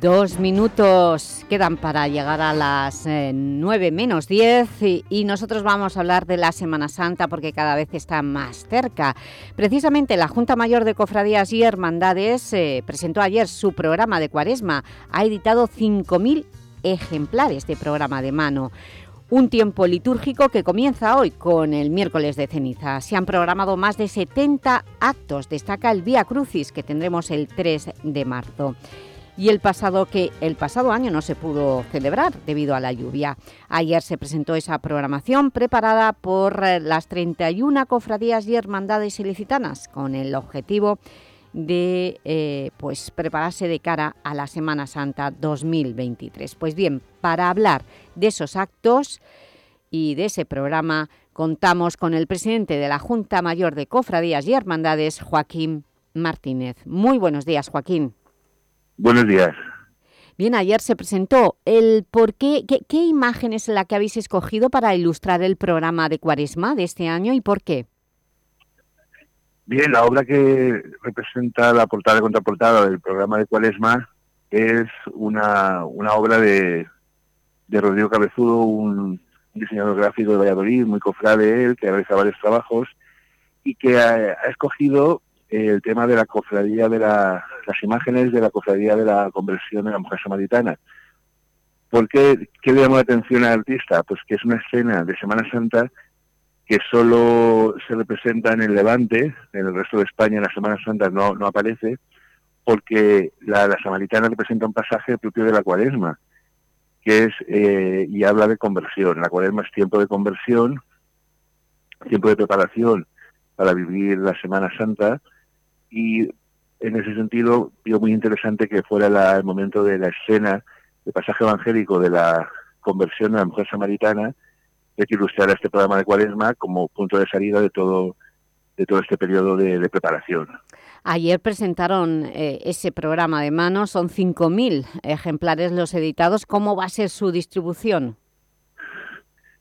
Dos minutos quedan para llegar a las eh, nueve menos diez y, nosotros vamos a hablar de la Semana Santa porque cada vez está más cerca. Precisamente la Junta Mayor de Cofradías y Hermandades eh, presentó ayer su programa de Cuaresma. Ha editado 5.000 ejemplares de programa de mano. Un tiempo litúrgico que comienza hoy con el miércoles de ceniza. Se han programado más de 70 actos. Destaca el Vía Crucis que tendremos el 3 de marzo y el pasado, que el pasado año no se pudo celebrar debido a la lluvia. Ayer se presentó esa programación preparada por eh, las 31 cofradías y hermandades ilicitanas con el objetivo de eh, pues, prepararse de cara a la Semana Santa 2023. Pues bien, para hablar de esos actos y de ese programa contamos con el presidente de la Junta Mayor de Cofradías y Hermandades, Joaquín Martínez. Muy buenos días, Joaquín. Buenos días. Bien, ayer se presentó el por qué, qué, imagen es la que habéis escogido para ilustrar el programa de Cuaresma de este año y por qué. Bien, la obra que representa la portada y contraportada del programa de Cuaresma es una, una obra de, de Rodrigo Cabezudo, un diseñador gráfico de Valladolid, muy cofrade él, que ha realizado varios trabajos y que ha escogido el tema de la cofradía de la, las imágenes de la cofradía de la conversión de la mujer samaritana. ¿Por qué, qué le llamó la atención al artista? Pues que es una escena de Semana Santa que solo se representa en el Levante, en el resto de España en la Semana Santa no, no aparece, porque la, la samaritana representa un pasaje propio de la cuaresma, que es, eh, y habla de conversión. La cuaresma es tiempo de conversión, tiempo de preparación para vivir la Semana Santa, y en ese sentido vio muy interesante que fuera el momento de la escena, el pasaje evangélico de la conversión de la mujer samaritana, de que ilustrara este programa de Cuaresma como punto de salida de todo de todo este periodo de, preparación. Ayer presentaron eh, ese programa de mano, son 5.000 ejemplares los editados. ¿Cómo va a ser su distribución?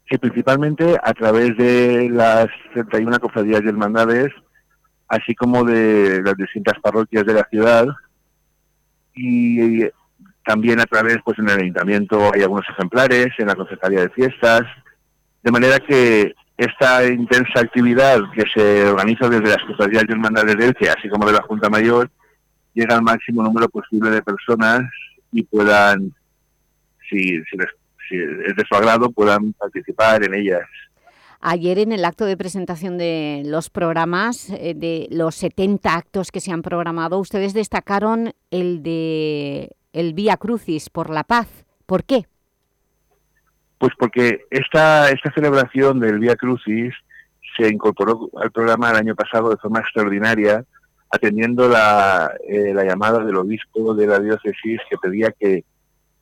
Sí, principalmente a través de las 31 cofradías y hermandades así como de las distintas parroquias de la ciudad y también a través, pues en el ayuntamiento hay algunos ejemplares, en la concejalía de fiestas, de manera que esta intensa actividad que se organiza desde las cofradías y hermandades de Elche, así como de la Junta Mayor, llega al máximo número posible de personas y puedan, si, si es de su agrado, puedan participar en ellas. Ayer en el acto de presentación de los programas, eh, de los 70 actos que se han programado, ustedes destacaron el de el Vía Crucis por la Paz. ¿Por qué? Pues porque esta, esta celebración del Vía Crucis se incorporó al programa el año pasado de forma extraordinaria, atendiendo la, eh, la llamada del obispo de la diócesis que pedía que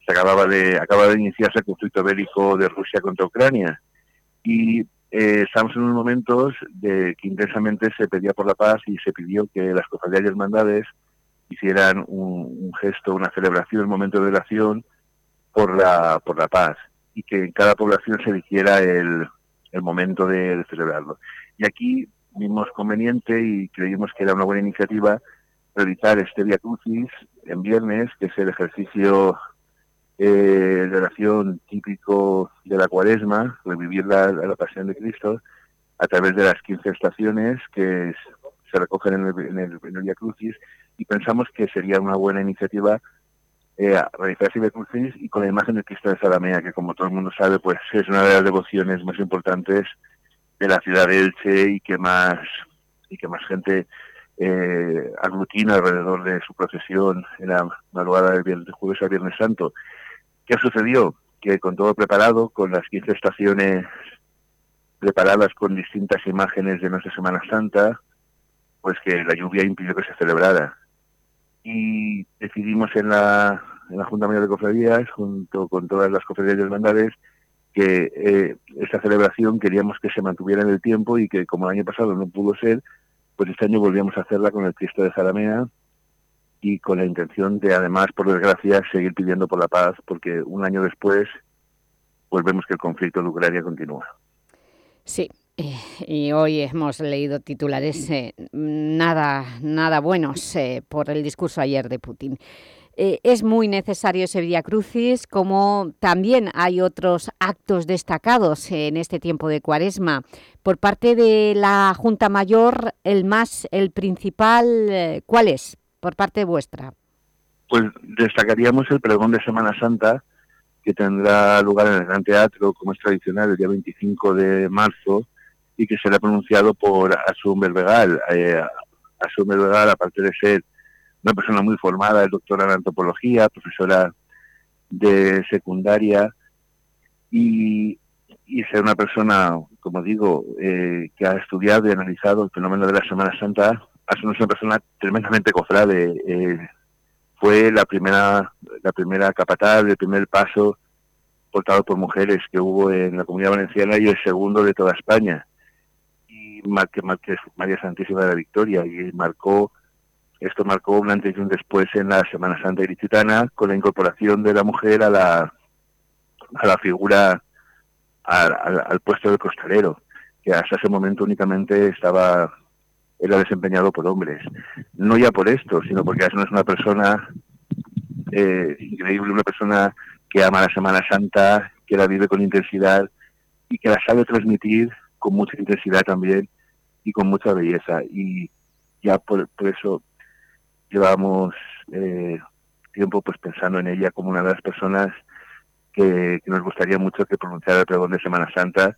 se acababa de, acaba de iniciarse el conflicto bélico de Rusia contra Ucrania. Y eh, estamos en unos momentos de que intensamente se pedía por la paz y se pidió que las cofradías y hermandades hicieran un, gesto, una celebración, un momento de oración por la, por la paz y que en cada población se eligiera el, el momento de, celebrarlo. Y aquí vimos conveniente y creímos que era una buena iniciativa realizar este Via en viernes, que es el ejercicio eh, de oración típico de la cuaresma, revivir la, la, pasión de Cristo, a través de las 15 estaciones que se recogen en el, en el, en Via Crucis, y pensamos que sería una buena iniciativa eh, realizar ese Via Crucis y con la imagen de Cristo de Salamea, que como todo el mundo sabe, pues es una de las devociones más importantes de la ciudad de Elche y que más y que más gente eh, aglutina alrededor de su procesión en la madrugada viernes, jueves al Viernes Santo. ¿Qué sucedió? Que con todo preparado, con las 15 estaciones preparadas con distintas imágenes de nuestra Semana Santa, pues que la lluvia impidió que se celebrara. Y decidimos en la, Junta Mayor de Cofradías, junto con todas las cofradías y hermandades, que eh, esta celebración queríamos que se mantuviera en el tiempo y que como el año pasado no pudo ser, pues este año volvíamos a hacerla con el Cristo de Zaramea y con la intención de, además, por desgracia, seguir pidiendo por la paz, porque un año después, pues vemos que el conflicto en Ucrania continúa. Sí, eh, y hoy hemos leído titulares eh, nada, nada buenos eh, por el discurso ayer de Putin. es muy necesario ese Via Crucis, como también hay otros actos destacados en este tiempo de Cuaresma. Por parte de la Junta Mayor, el más, el principal, ¿cuál es? Por parte vuestra? Pues destacaríamos el pregón de Semana Santa, que tendrá lugar en el Gran Teatro, como es tradicional, el día 25 de marzo, y que será pronunciado por Asun Berbegal. Eh, Asun Berbegal, aparte de ser una persona muy formada, es doctora en antropología, profesora de secundaria, y, y ser una persona, como digo, eh, que ha estudiado y analizado el fenómeno de la Semana Santa es una persona tremendamente cofrade. Eh, fue la primera, la primera capataz, el primer paso portado por mujeres que hubo en la Comunidad Valenciana y el segundo de toda España. Y María Santísima de la Victoria y marcó esto marcó un antes y un después en la Semana Santa ilicitana con la incorporación de la mujer a la a la figura al, puesto de costalero que hasta ese momento únicamente estaba era desempeñado por hombres. No ya por esto, sino porque no es una persona eh, increíble, una persona que ama la Semana Santa, que la vive con intensidad y que la sabe transmitir con mucha intensidad también y con mucha belleza. Y ya por, eso llevamos eh, tiempo pues pensando en ella como una de las personas que, que, nos gustaría mucho que pronunciara el pregón de Semana Santa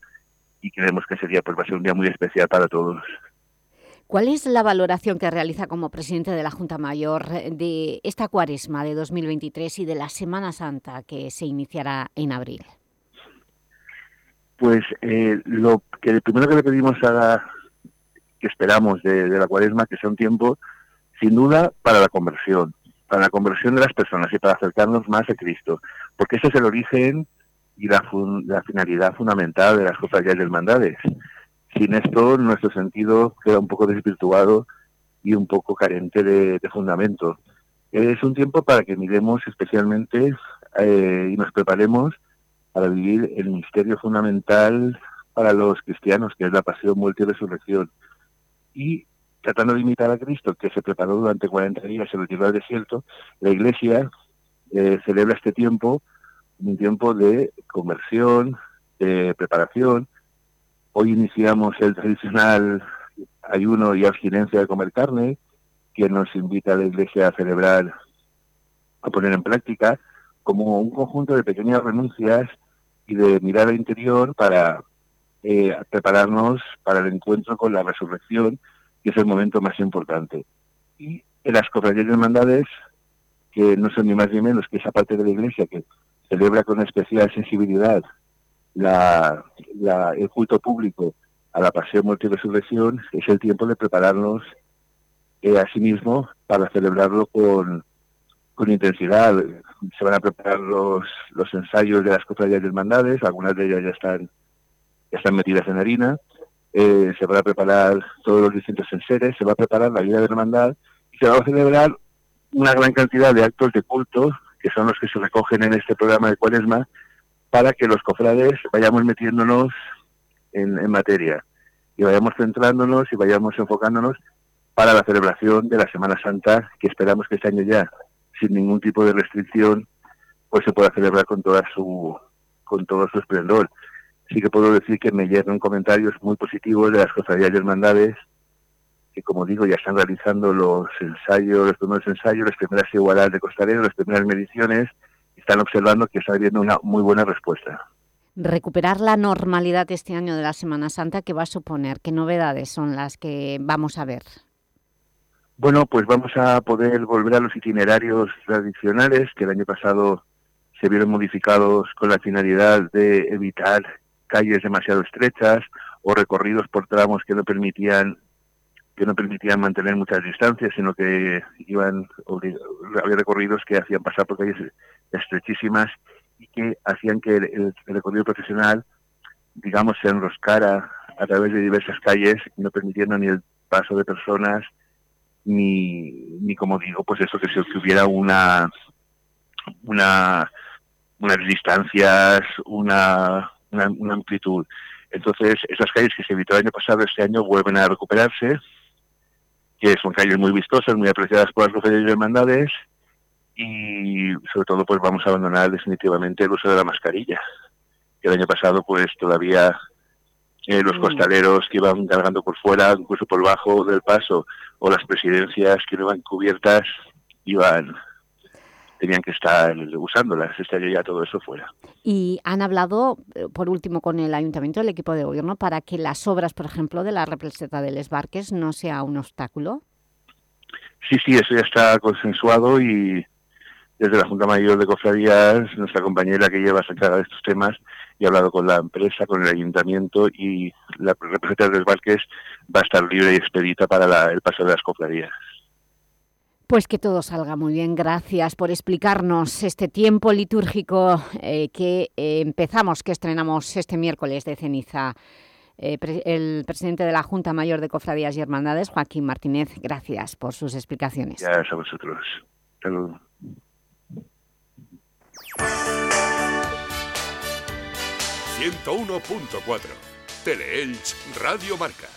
y creemos que ese día pues va a ser un día muy especial para todos. ¿Cuál es la valoración que realiza como presidente de la Junta Mayor de esta cuaresma de 2023 y de la Semana Santa que se iniciará en abril? Pues eh, lo que primero que le pedimos a que esperamos de, la cuaresma que sea un tiempo, sin duda, para la conversión, para la conversión de las personas y para acercarnos más a Cristo, porque ese es el origen y la, finalidad fundamental de las cofradías y hermandades sin esto nuestro sentido queda un poco desvirtuado y un poco carente de, fundamento. Es un tiempo para que miremos especialmente eh, y nos preparemos para vivir el misterio fundamental para los cristianos, que es la pasión, muerte y resurrección. Y tratando de imitar a Cristo, que se preparó durante 40 días, se retiró al desierto, la Iglesia eh, celebra este tiempo, un tiempo de conversión, de preparación, Hoy iniciamos el tradicional ayuno y abstinencia de comer carne, que nos invita a la Iglesia a celebrar, a poner en práctica, como un conjunto de pequeñas renuncias y de mirar al interior para eh, prepararnos para el encuentro con la resurrección, que es el momento más importante. Y en las cofradías de hermandades, que no son ni más ni menos que esa parte de la Iglesia que celebra con especial sensibilidad la, el culto público a la pasión, muerte resurrección es el tiempo de prepararnos eh, a sí mismo para celebrarlo con, con intensidad. Se van a preparar los, los ensayos de las cofradías de hermandades, algunas de ellas ya están, ya están metidas en harina. Eh, se van a preparar todos los distintos enseres, se va a preparar la vida de hermandad y se va a celebrar una gran cantidad de actos de culto, que son los que se recogen en este programa de Cuaresma, para que los cofrades vayamos metiéndonos en, materia y vayamos centrándonos y vayamos enfocándonos para la celebración de la Semana Santa, que esperamos que este año ya, sin ningún tipo de restricción, pues se pueda celebrar con toda su con todo su esplendor. Sí que puedo decir que me llegan comentarios muy positivos de las cofradías y hermandades, que como digo, ya están realizando los ensayos, los primeros ensayos, las primeras igualdades de costalero, las primeras mediciones, están observando que está habiendo una muy buena respuesta. Recuperar la normalidad este año de la Semana Santa, ¿qué va a suponer? ¿Qué novedades son las que vamos a ver? Bueno, pues vamos a poder volver a los itinerarios tradicionales que el año pasado se vieron modificados con la finalidad de evitar calles demasiado estrechas o recorridos por tramos que no permitían que no permitían mantener muchas distancias, sino que iban había recorridos que hacían pasar por calles estrechísimas y que hacían que el, recorrido profesional, digamos, se enroscara a través de diversas calles, no permitiendo ni el paso de personas ni, ni como digo, pues eso, que que hubiera una, una, unas distancias, una, una, amplitud. Entonces, esas calles que se evitó el año pasado, este año vuelven a recuperarse, que son calles muy vistosas, muy apreciadas por las mujeres y hermandades, y sobre todo pues vamos a abandonar definitivamente el uso de la mascarilla. El año pasado pues todavía eh, los mm. costaleros que iban cargando por fuera, incluso por bajo del paso, o las presidencias que no iban cubiertas, iban tenían que estar usándolas, estaría ya todo eso fuera. Y han hablado, eh, por último, con el Ayuntamiento, el equipo de gobierno, para que las obras, por ejemplo, de la representa de Les Barques no sea un obstáculo. Sí, sí, eso ya está consensuado y desde la Junta Mayor de Cofradías, nuestra compañera que lleva sacada de estos temas, y ha hablado con la empresa, con el ayuntamiento y la representación de Les Barques va a estar libre y expedita para el paso de las cofradías. Pues que todo salga muy bien. Gracias por explicarnos este tiempo litúrgico eh, que eh, empezamos, que estrenamos este miércoles de ceniza. Eh, el presidente de la Junta Mayor de Cofradías y Hermandades, Joaquín Martínez, gracias por sus explicaciones. Gracias a vosotros. Saludos. 101.4 Teleelch Radio Marca